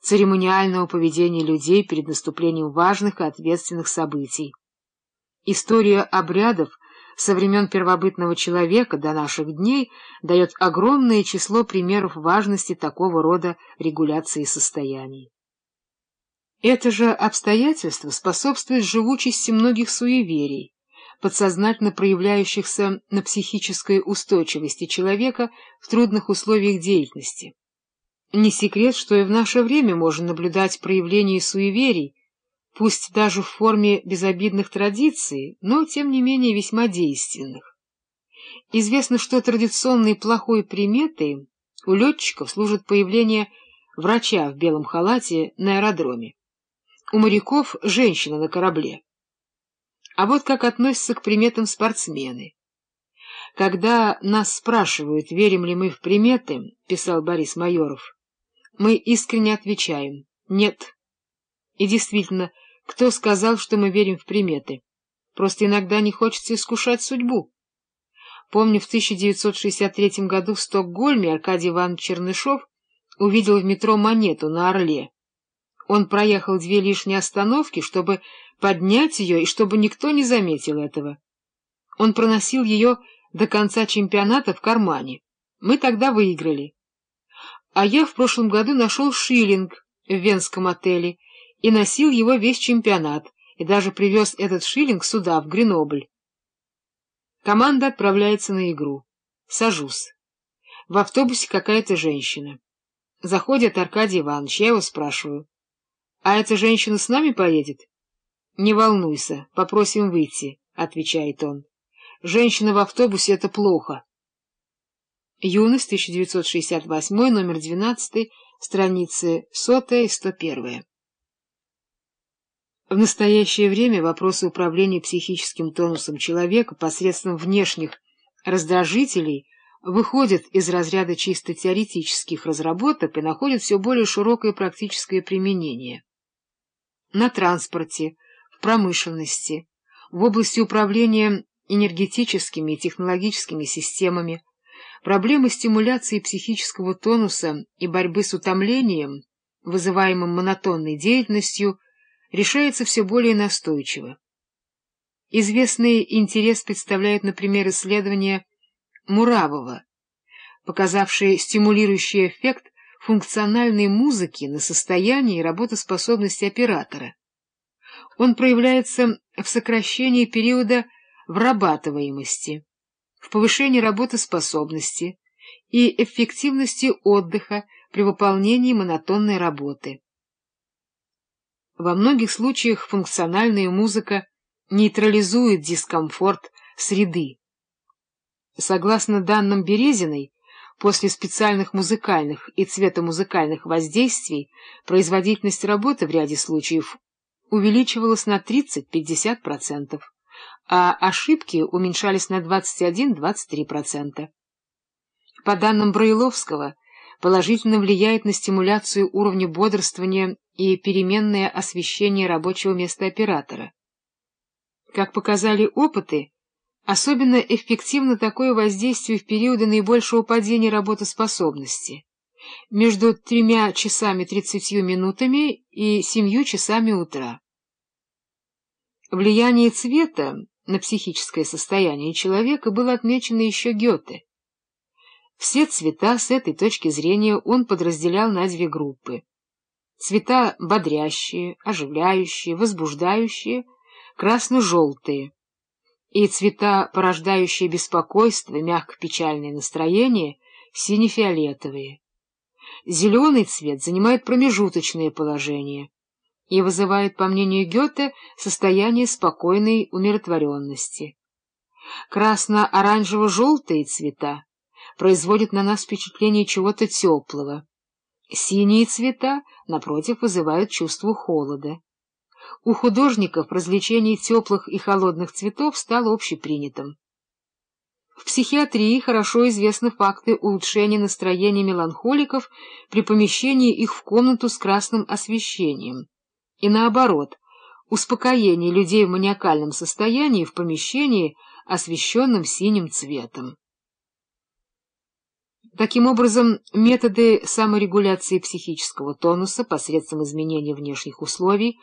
церемониального поведения людей перед наступлением важных и ответственных событий. История обрядов со времен первобытного человека до наших дней дает огромное число примеров важности такого рода регуляции состояний. Это же обстоятельство способствует живучести многих суеверий, подсознательно проявляющихся на психической устойчивости человека в трудных условиях деятельности. Не секрет, что и в наше время можно наблюдать проявление суеверий, пусть даже в форме безобидных традиций, но, тем не менее, весьма действенных. Известно, что традиционной плохой приметой у летчиков служит появление врача в белом халате на аэродроме. У моряков — женщина на корабле. А вот как относятся к приметам спортсмены. Когда нас спрашивают, верим ли мы в приметы, — писал Борис Майоров, мы искренне отвечаем «нет». И действительно, кто сказал, что мы верим в приметы? Просто иногда не хочется искушать судьбу. Помню, в 1963 году в Стокгольме Аркадий Иванович Чернышов увидел в метро монету на Орле. Он проехал две лишние остановки, чтобы поднять ее и чтобы никто не заметил этого. Он проносил ее до конца чемпионата в кармане. Мы тогда выиграли. А я в прошлом году нашел шиллинг в венском отеле и носил его весь чемпионат, и даже привез этот шиллинг сюда, в Гренобль. Команда отправляется на игру. Сажусь. В автобусе какая-то женщина. Заходит Аркадий Иванович, я его спрашиваю. — А эта женщина с нами поедет? — Не волнуйся, попросим выйти, — отвечает он. — Женщина в автобусе — это плохо. Юность, 1968, номер 12, страницы 100 и 101. В настоящее время вопросы управления психическим тонусом человека посредством внешних раздражителей выходят из разряда чисто теоретических разработок и находят все более широкое практическое применение. На транспорте, в промышленности, в области управления энергетическими и технологическими системами, Проблема стимуляции психического тонуса и борьбы с утомлением, вызываемым монотонной деятельностью, решается все более настойчиво. Известный интерес представляет, например, исследование Муравова, показавшее стимулирующий эффект функциональной музыки на состояние и работоспособность оператора. Он проявляется в сокращении периода врабатываемости в повышении работоспособности и эффективности отдыха при выполнении монотонной работы. Во многих случаях функциональная музыка нейтрализует дискомфорт среды. Согласно данным Березиной, после специальных музыкальных и цветомузыкальных воздействий производительность работы в ряде случаев увеличивалась на 30-50% а ошибки уменьшались на 21-23%. По данным Браиловского, положительно влияет на стимуляцию уровня бодрствования и переменное освещение рабочего места оператора. Как показали опыты, особенно эффективно такое воздействие в периоды наибольшего падения работоспособности, между тремя часами 30 минутами и семью часами утра. Влияние цвета на психическое состояние человека было отмечено еще Гёте. Все цвета с этой точки зрения он подразделял на две группы. Цвета бодрящие, оживляющие, возбуждающие, красно-желтые, и цвета, порождающие беспокойство, мягко-печальное настроение, сине-фиолетовые. Зеленый цвет занимает промежуточное положение и вызывает, по мнению Гёте, состояние спокойной умиротворенности. Красно-оранжево-желтые цвета производят на нас впечатление чего-то теплого. Синие цвета, напротив, вызывают чувство холода. У художников развлечение теплых и холодных цветов стало общепринятым. В психиатрии хорошо известны факты улучшения настроения меланхоликов при помещении их в комнату с красным освещением и наоборот, успокоение людей в маниакальном состоянии в помещении, освещенном синим цветом. Таким образом, методы саморегуляции психического тонуса посредством изменения внешних условий